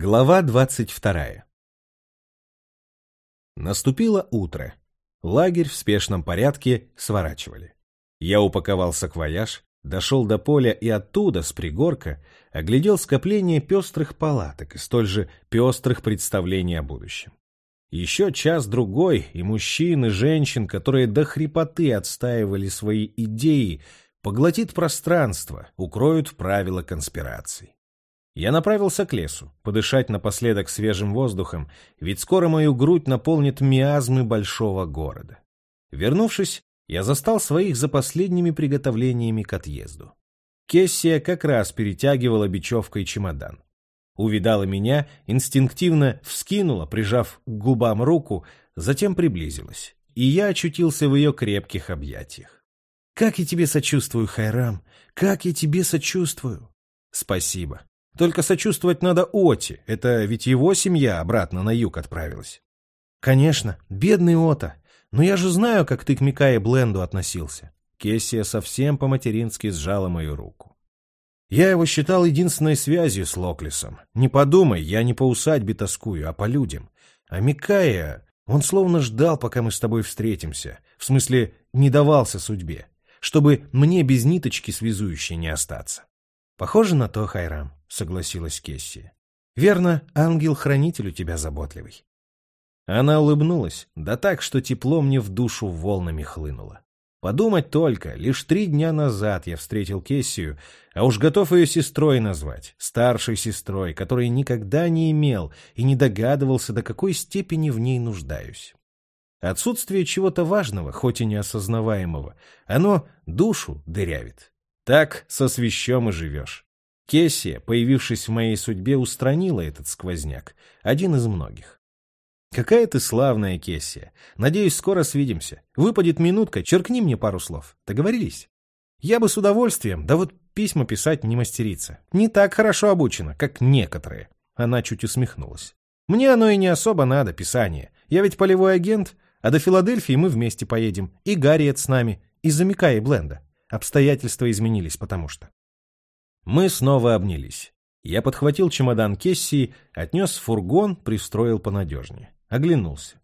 Глава двадцать вторая Наступило утро. Лагерь в спешном порядке сворачивали. Я упаковал саквояж, дошел до поля и оттуда, с пригорка, оглядел скопление пестрых палаток и столь же пестрых представлений о будущем. Еще час-другой, и мужчин, и женщин, которые до хрипоты отстаивали свои идеи, поглотит пространство, укроют правила конспираций. Я направился к лесу, подышать напоследок свежим воздухом, ведь скоро мою грудь наполнит миазмы большого города. Вернувшись, я застал своих за последними приготовлениями к отъезду. Кессия как раз перетягивала бечевкой чемодан. Увидала меня, инстинктивно вскинула, прижав к губам руку, затем приблизилась, и я очутился в ее крепких объятиях. «Как я тебе сочувствую, Хайрам! Как я тебе сочувствую!» «Спасибо. Только сочувствовать надо Оти, это ведь его семья обратно на юг отправилась. Конечно, бедный Ота, но я же знаю, как ты к Микае Бленду относился. Кессия совсем по-матерински сжала мою руку. Я его считал единственной связью с Локлисом. Не подумай, я не по усадьбе тоскую, а по людям. А Микая, он словно ждал, пока мы с тобой встретимся. В смысле, не давался судьбе. Чтобы мне без ниточки связующей не остаться. Похоже на то, Хайрам. — согласилась Кесси. «Верно, ангел-хранитель у тебя заботливый». Она улыбнулась, да так, что тепло мне в душу волнами хлынуло. Подумать только, лишь три дня назад я встретил Кессию, а уж готов ее сестрой назвать, старшей сестрой, которой никогда не имел и не догадывался, до какой степени в ней нуждаюсь. Отсутствие чего-то важного, хоть и неосознаваемого, оно душу дырявит. Так со свящем и живешь. Кессия, появившись в моей судьбе, устранила этот сквозняк, один из многих. Какая ты славная, Кессия. Надеюсь, скоро свидимся. Выпадет минутка, черкни мне пару слов. Договорились? Я бы с удовольствием, да вот письма писать не мастерица. Не так хорошо обучена, как некоторые. Она чуть усмехнулась. Мне оно и не особо надо, писание. Я ведь полевой агент, а до Филадельфии мы вместе поедем. И Гарриет с нами, и Бленда. Обстоятельства изменились, потому что. Мы снова обнялись. Я подхватил чемодан Кессии, отнес фургон, пристроил понадежнее. Оглянулся.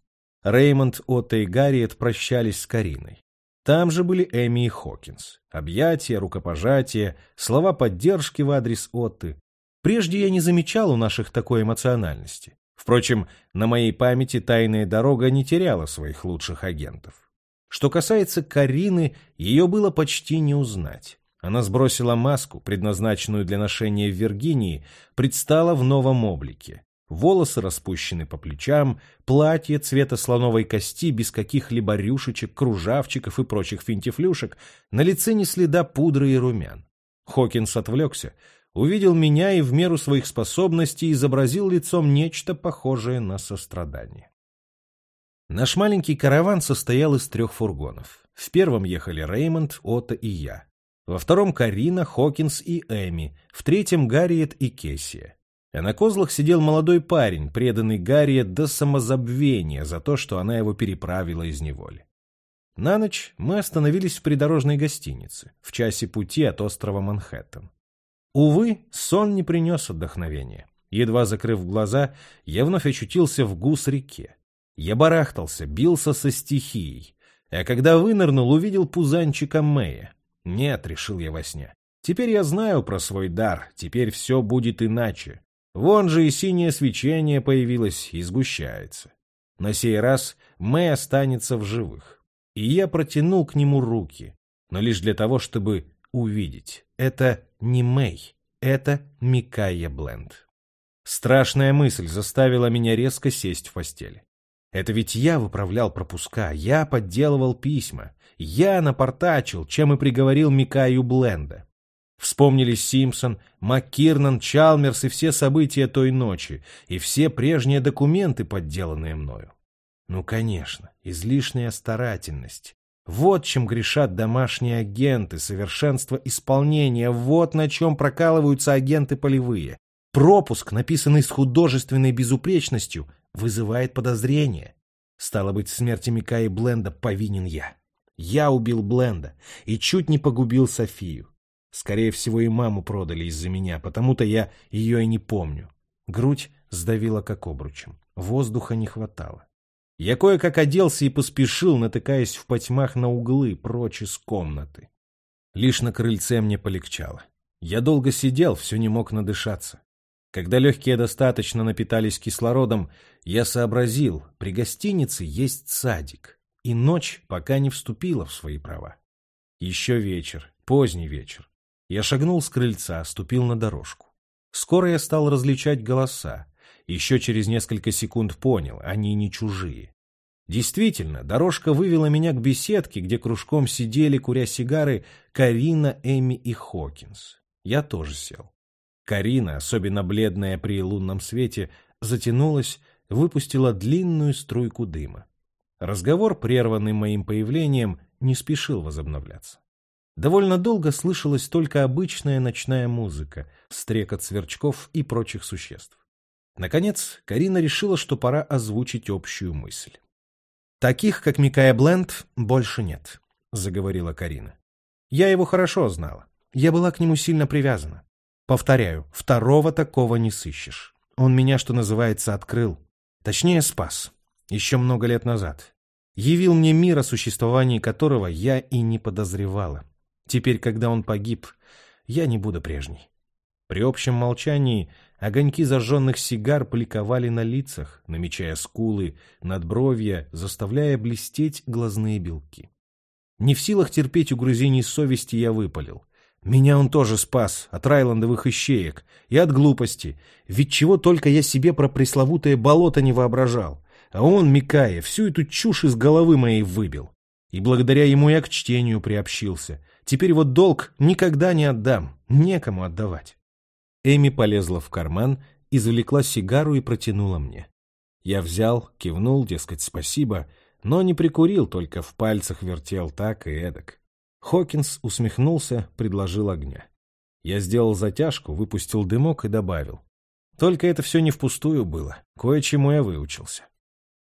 Реймонд, Отто и Гарриет прощались с Кариной. Там же были Эми и Хокинс. Объятия, рукопожатия, слова поддержки в адрес Отты. Прежде я не замечал у наших такой эмоциональности. Впрочем, на моей памяти тайная дорога не теряла своих лучших агентов. Что касается Карины, ее было почти не узнать. Она сбросила маску, предназначенную для ношения в Виргинии, предстала в новом облике. Волосы распущены по плечам, платье цвета слоновой кости без каких-либо рюшечек, кружавчиков и прочих финтифлюшек, на лице не следа пудры и румян. Хокинс отвлекся, увидел меня и в меру своих способностей изобразил лицом нечто похожее на сострадание. Наш маленький караван состоял из трех фургонов. В первом ехали Реймонд, Отто и я во втором Карина, Хокинс и Эми, в третьем Гарриет и Кессия. А на козлах сидел молодой парень, преданный Гарриет до самозабвения за то, что она его переправила из неволи. На ночь мы остановились в придорожной гостинице, в часе пути от острова Манхэттен. Увы, сон не принес отдохновения. Едва закрыв глаза, я вновь очутился в гус-реке. Я барахтался, бился со стихией, а когда вынырнул, увидел пузанчика Мэя, нет, решил я во сне. Теперь я знаю про свой дар, теперь все будет иначе. Вон же и синее свечение появилось и сгущается. На сей раз Мэй останется в живых. И я протянул к нему руки, но лишь для того, чтобы увидеть. Это не Мэй, это Микая Бленд. Страшная мысль заставила меня резко сесть в постели. Это ведь я выправлял пропуска, я подделывал письма, я напортачил, чем и приговорил Микаю Бленда. Вспомнились Симпсон, МакКирнан, Чалмерс и все события той ночи, и все прежние документы, подделанные мною. Ну, конечно, излишняя старательность. Вот чем грешат домашние агенты, совершенство исполнения, вот на чем прокалываются агенты полевые. Пропуск, написанный с художественной безупречностью, вызывает подозрение. Стало быть, в смерти Микаи Бленда повинен я. Я убил Бленда и чуть не погубил Софию. Скорее всего, и маму продали из-за меня, потому-то я ее и не помню. Грудь сдавило как обручем. Воздуха не хватало. Я кое-как оделся и поспешил, натыкаясь в потьмах на углы, прочь из комнаты. Лишь на крыльце мне полегчало. Я долго сидел, все не мог надышаться. Когда легкие достаточно напитались кислородом, я сообразил, при гостинице есть садик, и ночь пока не вступила в свои права. Еще вечер, поздний вечер. Я шагнул с крыльца, ступил на дорожку. Скоро я стал различать голоса. Еще через несколько секунд понял, они не чужие. Действительно, дорожка вывела меня к беседке, где кружком сидели, куря сигары, Карина, Эми и Хокинс. Я тоже сел. Карина, особенно бледная при лунном свете, затянулась, выпустила длинную струйку дыма. Разговор, прерванный моим появлением, не спешил возобновляться. Довольно долго слышалась только обычная ночная музыка, стрекот сверчков и прочих существ. Наконец, Карина решила, что пора озвучить общую мысль. «Таких, как Микая Бленд, больше нет», — заговорила Карина. «Я его хорошо знала. Я была к нему сильно привязана. Повторяю, второго такого не сыщешь. Он меня, что называется, открыл. Точнее, спас. Еще много лет назад. Явил мне мир, о существовании которого я и не подозревала. Теперь, когда он погиб, я не буду прежней. При общем молчании огоньки зажженных сигар поликовали на лицах, намечая скулы, надбровья, заставляя блестеть глазные белки. Не в силах терпеть угрызений совести я выпалил. Меня он тоже спас от райландовых ищеек и от глупости, ведь чего только я себе про пресловутое болото не воображал. А он, Микая, всю эту чушь из головы моей выбил. И благодаря ему я к чтению приобщился. Теперь вот долг никогда не отдам, некому отдавать. Эми полезла в карман, извлекла сигару и протянула мне. Я взял, кивнул, дескать, спасибо, но не прикурил, только в пальцах вертел так и эдак. Хокинс усмехнулся, предложил огня. Я сделал затяжку, выпустил дымок и добавил. Только это все не впустую было. Кое-чему я выучился.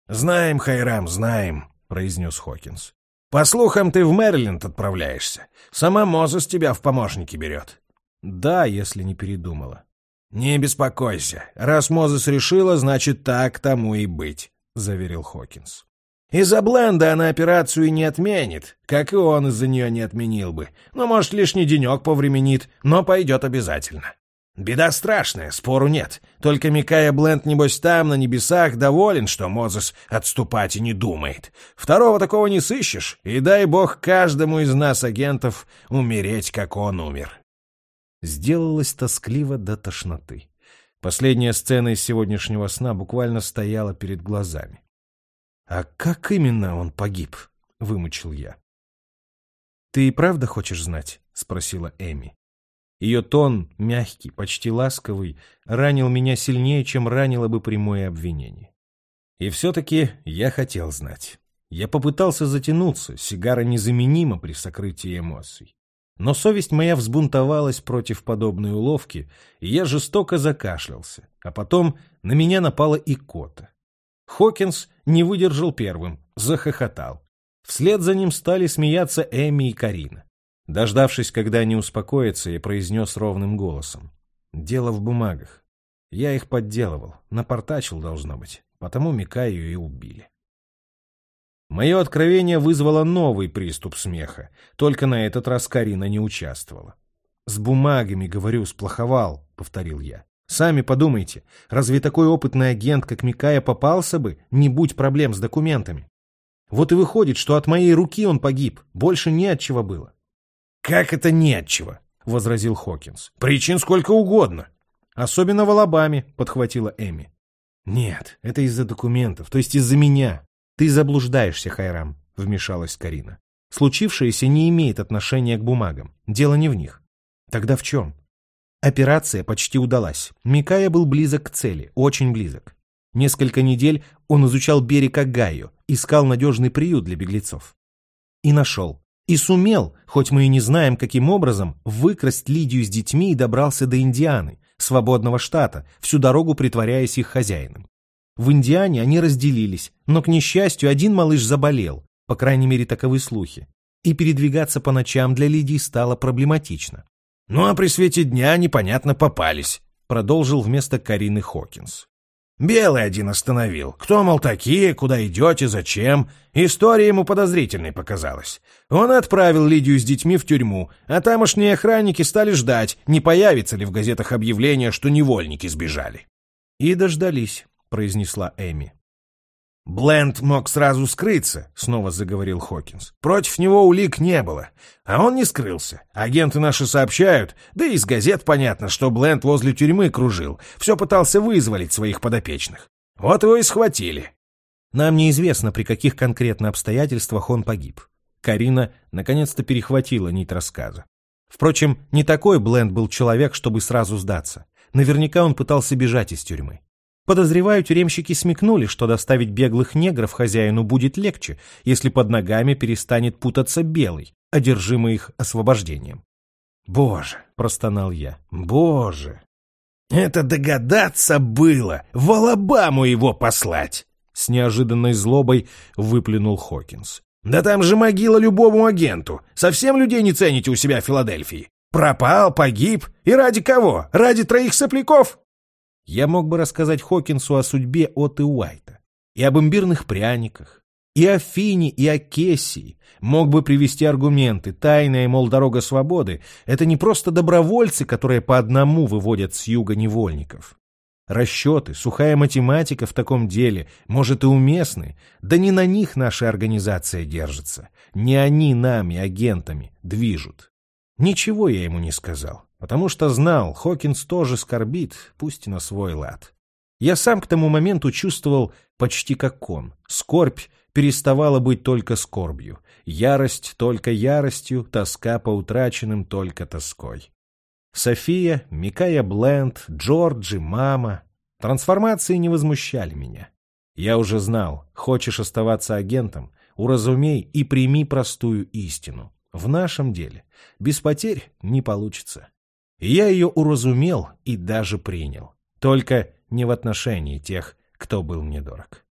«Знаем, Хайрам, знаем», — произнес Хокинс. «По слухам, ты в Мэриленд отправляешься. Сама Мозес тебя в помощники берет». «Да, если не передумала». «Не беспокойся. Раз Мозес решила, значит, так тому и быть», — заверил Хокинс. Из-за Бленда она операцию не отменит, как и он из-за нее не отменил бы. Ну, может, лишний денек повременит, но пойдет обязательно. Беда страшная, спору нет. Только Микая Бленд, небось, там, на небесах, доволен, что Мозес отступать и не думает. Второго такого не сыщешь, и дай бог каждому из нас, агентов, умереть, как он умер. Сделалось тоскливо до тошноты. Последняя сцена из сегодняшнего сна буквально стояла перед глазами. «А как именно он погиб?» — вымучил я. «Ты и правда хочешь знать?» — спросила Эми. Ее тон, мягкий, почти ласковый, ранил меня сильнее, чем ранило бы прямое обвинение. И все-таки я хотел знать. Я попытался затянуться, сигара незаменима при сокрытии эмоций. Но совесть моя взбунтовалась против подобной уловки, и я жестоко закашлялся, а потом на меня напала икота. Хокинс не выдержал первым, захохотал. Вслед за ним стали смеяться Эми и Карина. Дождавшись, когда они успокоятся, я произнес ровным голосом. «Дело в бумагах. Я их подделывал, напортачил, должно быть, потому Микаю и убили». Мое откровение вызвало новый приступ смеха, только на этот раз Карина не участвовала. «С бумагами, говорю, сплоховал», — повторил я. Сами подумайте, разве такой опытный агент, как Микая, попался бы, не будь проблем с документами? Вот и выходит, что от моей руки он погиб, больше не от чего было. «Как это не от чего?» — возразил Хокинс. «Причин сколько угодно». «Особенно в Алабаме», — подхватила Эми. «Нет, это из-за документов, то есть из-за меня. Ты заблуждаешься, Хайрам», — вмешалась Карина. «Случившееся не имеет отношения к бумагам. Дело не в них». «Тогда в чем?» Операция почти удалась. Микая был близок к цели, очень близок. Несколько недель он изучал берег Агаю, искал надежный приют для беглецов. И нашел. И сумел, хоть мы и не знаем, каким образом, выкрасть Лидию с детьми и добрался до Индианы, свободного штата, всю дорогу притворяясь их хозяином. В Индиане они разделились, но, к несчастью, один малыш заболел, по крайней мере, таковы слухи. И передвигаться по ночам для Лидии стало проблематично. «Ну а при свете дня непонятно попались», — продолжил вместо Карины Хокинс. Белый один остановил. Кто, мол, такие, куда идете, зачем? История ему подозрительной показалась. Он отправил Лидию с детьми в тюрьму, а тамошние охранники стали ждать, не появится ли в газетах объявление, что невольники сбежали. «И дождались», — произнесла Эми. Бленд мог сразу скрыться, снова заговорил Хокинс. Против него улик не было, а он не скрылся. Агенты наши сообщают, да и из газет понятно, что Бленд возле тюрьмы кружил, все пытался вызволить своих подопечных. Вот его и схватили. Нам неизвестно, при каких конкретно обстоятельствах он погиб. Карина наконец-то перехватила нить рассказа. Впрочем, не такой Бленд был человек, чтобы сразу сдаться. Наверняка он пытался бежать из тюрьмы. Подозреваю, тюремщики смекнули, что доставить беглых негров хозяину будет легче, если под ногами перестанет путаться белый, одержимый их освобождением. «Боже!» — простонал я. «Боже! Это догадаться было! В Алабаму его послать!» С неожиданной злобой выплюнул Хокинс. «Да там же могила любому агенту! Совсем людей не цените у себя в Филадельфии! Пропал, погиб, и ради кого? Ради троих сопляков?» Я мог бы рассказать Хокинсу о судьбе Отты Уайта, и об имбирных пряниках, и о Фине, и о Кессии. Мог бы привести аргументы. Тайная, мол, дорога свободы — это не просто добровольцы, которые по одному выводят с юга невольников. Расчеты, сухая математика в таком деле, может, и уместны, да не на них наша организация держится. Не они нами, агентами, движут. Ничего я ему не сказал. Потому что знал, Хокинс тоже скорбит, пусть и на свой лад. Я сам к тому моменту чувствовал почти как он. Скорбь переставала быть только скорбью, ярость только яростью, тоска по утраченным только тоской. София, Микая Бленд, Джорджи, мама. Трансформации не возмущали меня. Я уже знал, хочешь оставаться агентом, уразумей и прими простую истину. В нашем деле без потерь не получится. Я ее уразумел и даже принял. Только не в отношении тех, кто был мне дорог.